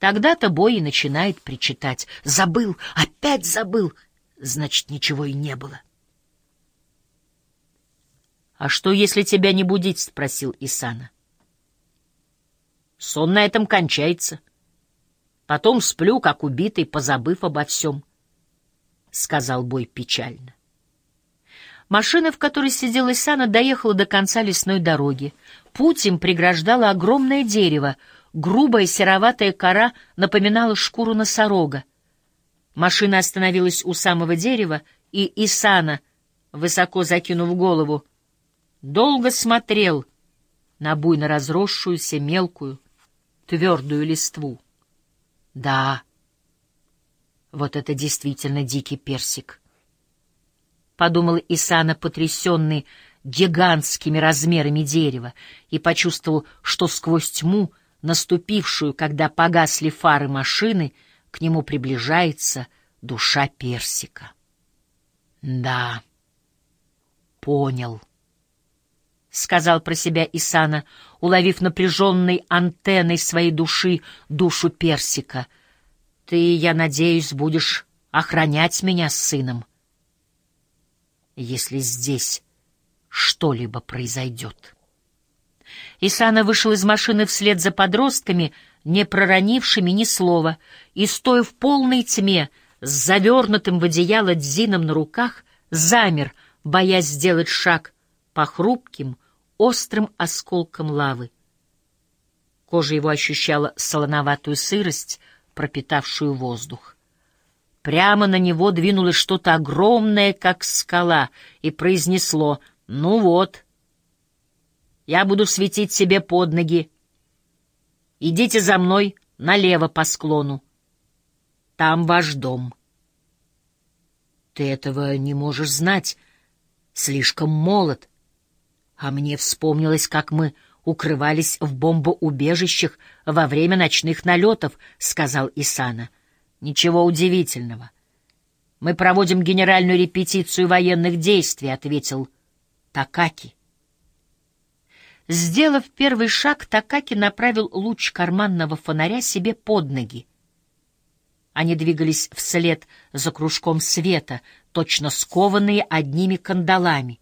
Тогда-то Бой и начинает причитать. «Забыл! Опять забыл!» Значит, ничего и не было. «А что, если тебя не будить?» — спросил Исана. «Сон на этом кончается. Потом сплю, как убитый, позабыв обо всем», — сказал Бой печально. Машина, в которой сидел Исана, доехала до конца лесной дороги. Путь им преграждало огромное дерево. Грубая сероватая кора напоминала шкуру носорога. Машина остановилась у самого дерева, и Исана, высоко закинув голову, долго смотрел на буйно разросшуюся мелкую, твердую листву. Да, вот это действительно дикий персик подумал Исана, потрясенный гигантскими размерами дерева, и почувствовал, что сквозь тьму, наступившую, когда погасли фары машины, к нему приближается душа персика. Да, понял. — сказал про себя Исана, уловив напряженной антенной своей души душу персика. — Ты, я надеюсь, будешь охранять меня с сыном если здесь что-либо произойдет. Исана вышел из машины вслед за подростками, не проронившими ни слова, и, стоя в полной тьме, с завернутым в одеяло дзином на руках, замер, боясь сделать шаг по хрупким, острым осколкам лавы. Кожа его ощущала солоноватую сырость, пропитавшую воздух. Прямо на него двинулось что-то огромное, как скала, и произнесло «Ну вот, я буду светить себе под ноги. Идите за мной налево по склону. Там ваш дом». «Ты этого не можешь знать, слишком молод. А мне вспомнилось, как мы укрывались в бомбоубежищах во время ночных налетов», — сказал Исана. — Ничего удивительного. Мы проводим генеральную репетицию военных действий, ответил Такаки. Сделав первый шаг, Такаки направил луч карманного фонаря себе под ноги. Они двигались вслед за кружком света, точно скованные одними кандалами.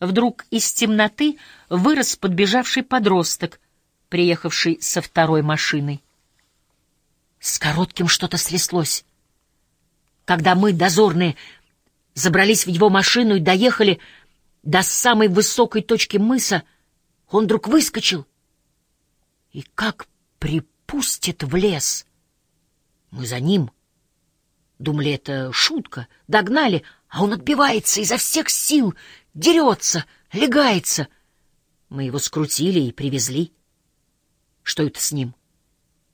Вдруг из темноты вырос подбежавший подросток, приехавший со второй машиной. С коротким что-то стряслось. Когда мы, дозорные, забрались в его машину и доехали до самой высокой точки мыса, он вдруг выскочил и как припустит в лес. Мы за ним. Думали, это шутка. Догнали, а он отбивается изо всех сил, дерется, легается. Мы его скрутили и привезли. Что это с ним?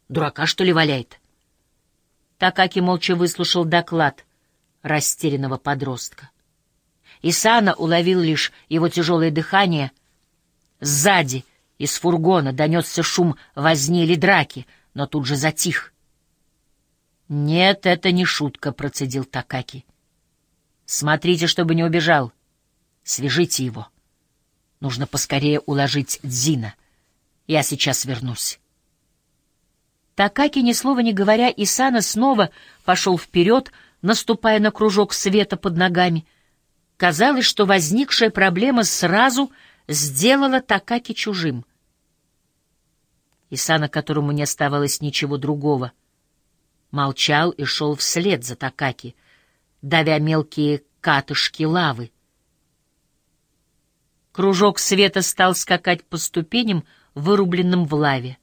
Дурака, что ли, валяет? Такаки молча выслушал доклад растерянного подростка. Исана уловил лишь его тяжелое дыхание. Сзади из фургона донесся шум возни или драки, но тут же затих. «Нет, это не шутка», — процедил Такаки. «Смотрите, чтобы не убежал. Свяжите его. Нужно поскорее уложить Дзина. Я сейчас вернусь». Такаки, ни слова не говоря, Исана снова пошел вперед, наступая на кружок света под ногами. Казалось, что возникшая проблема сразу сделала Такаки чужим. Исана, которому не оставалось ничего другого, молчал и шел вслед за Такаки, давя мелкие катышки лавы. Кружок света стал скакать по ступеням, вырубленным в лаве.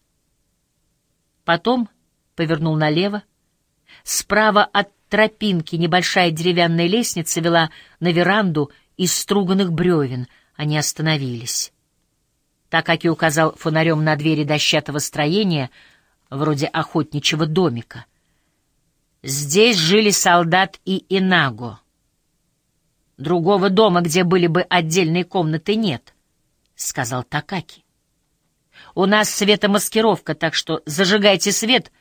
Потом повернул налево. Справа от тропинки небольшая деревянная лестница вела на веранду из струганных бревен. Они остановились. Такаки указал фонарем на двери дощатого строения, вроде охотничьего домика. Здесь жили солдат и Инаго. Другого дома, где были бы отдельные комнаты, нет, — сказал Такаки. У нас светомаскировка, так что зажигайте свет,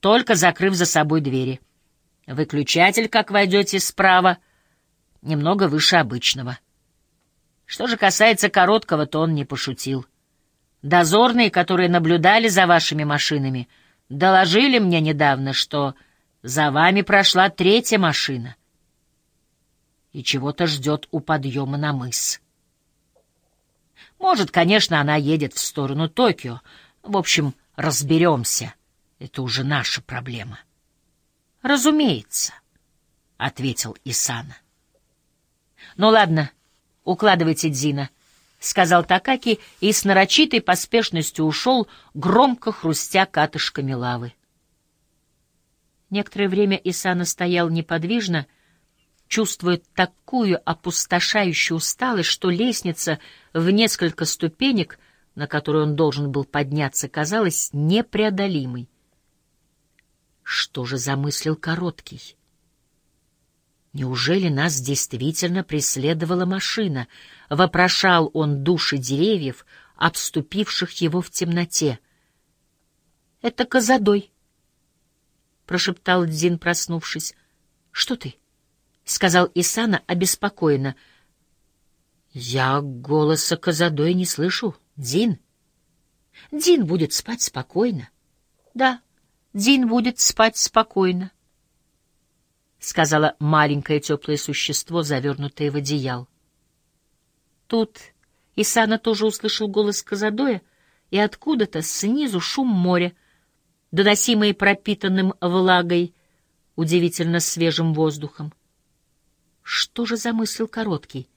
только закрыв за собой двери. Выключатель, как войдете справа, немного выше обычного. Что же касается короткого, то он не пошутил. Дозорные, которые наблюдали за вашими машинами, Доложили мне недавно, что за вами прошла третья машина и чего-то ждет у подъема на мыс. Может, конечно, она едет в сторону Токио. В общем, разберемся. Это уже наша проблема. — Разумеется, — ответил Исана. — Ну ладно, укладывайте Дзина, — сказал Такаки и с нарочитой поспешностью ушел, громко хрустя катышками лавы. Некоторое время Исана стоял неподвижно, чувствуя такую опустошающую усталость, что лестница в несколько ступенек, на которую он должен был подняться, казалась непреодолимой. Что же замыслил Короткий? Неужели нас действительно преследовала машина? Вопрошал он души деревьев, обступивших его в темноте. — Это Козадой, — прошептал Дзин, проснувшись. — Что ты? — сказал Исана обеспокоенно. — Я голоса Козадой не слышу, Дзин. Дзин будет спать спокойно. — Да, — Дин будет спать спокойно, — сказала маленькое теплое существо, завернутое в одеял. Тут Исана тоже услышал голос Казадоя, и откуда-то снизу шум моря, доносимый пропитанным влагой, удивительно свежим воздухом. Что же замыслил короткий?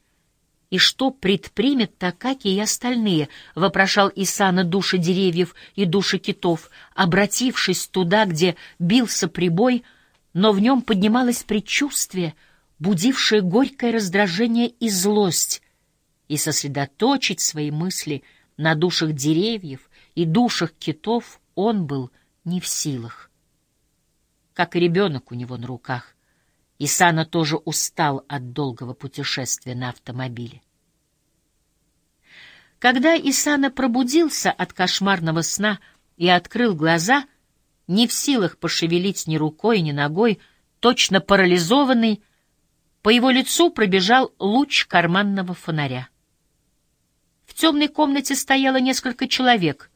И что предпримет Такаки и остальные, — вопрошал Исана души деревьев и души китов, обратившись туда, где бился прибой, но в нем поднималось предчувствие, будившее горькое раздражение и злость, и сосредоточить свои мысли на душах деревьев и душах китов он был не в силах. Как и ребенок у него на руках, Исана тоже устал от долгого путешествия на автомобиле. Когда Исана пробудился от кошмарного сна и открыл глаза, не в силах пошевелить ни рукой, ни ногой, точно парализованный, по его лицу пробежал луч карманного фонаря. В темной комнате стояло несколько человек.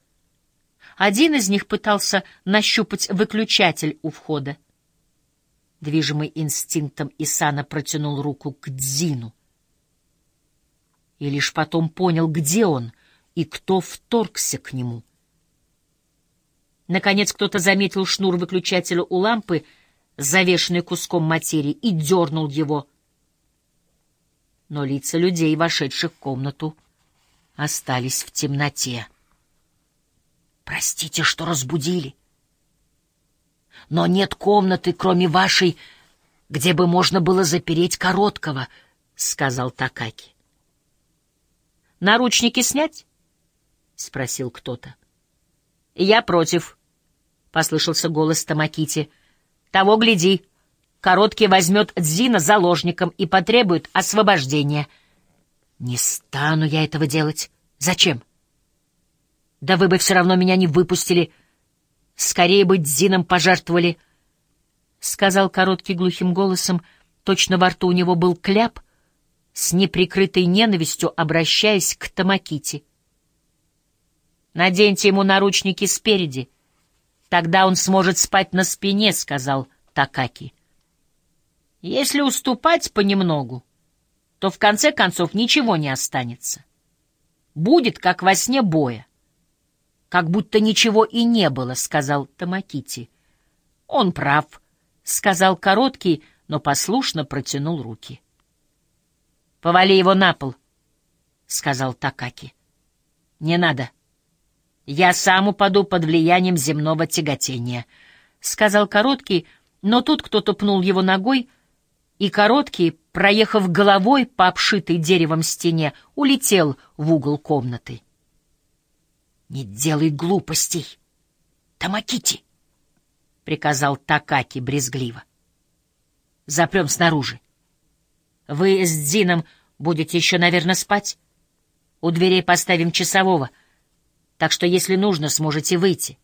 Один из них пытался нащупать выключатель у входа. Движимый инстинктом Исана протянул руку к Дзину. И лишь потом понял, где он и кто вторгся к нему. Наконец кто-то заметил шнур выключателя у лампы, завешенный куском материи, и дернул его. Но лица людей, вошедших в комнату, остались в темноте. «Простите, что разбудили», но нет комнаты, кроме вашей, где бы можно было запереть короткого, — сказал Такаки. — Наручники снять? — спросил кто-то. — Я против, — послышался голос Тамакити. — Того гляди, короткий возьмет Дзина заложником и потребует освобождения. — Не стану я этого делать. Зачем? — Да вы бы все равно меня не выпустили, — Скорее быть Дзином пожертвовали, — сказал короткий глухим голосом, точно во рту у него был кляп, с неприкрытой ненавистью обращаясь к Тамакити. «Наденьте ему наручники спереди, тогда он сможет спать на спине», — сказал Такаки. «Если уступать понемногу, то в конце концов ничего не останется. Будет, как во сне боя как будто ничего и не было, — сказал Тамакити. — Он прав, — сказал Короткий, но послушно протянул руки. — Повали его на пол, — сказал Такаки. — Не надо. Я сам упаду под влиянием земного тяготения, — сказал Короткий, но тут кто-то пнул его ногой, и Короткий, проехав головой по обшитой деревом стене, улетел в угол комнаты. — «Не делай глупостей! Тамакити!» — приказал Такаки брезгливо. «Запрем снаружи. Вы с Дзином будете еще, наверное, спать. У дверей поставим часового, так что, если нужно, сможете выйти.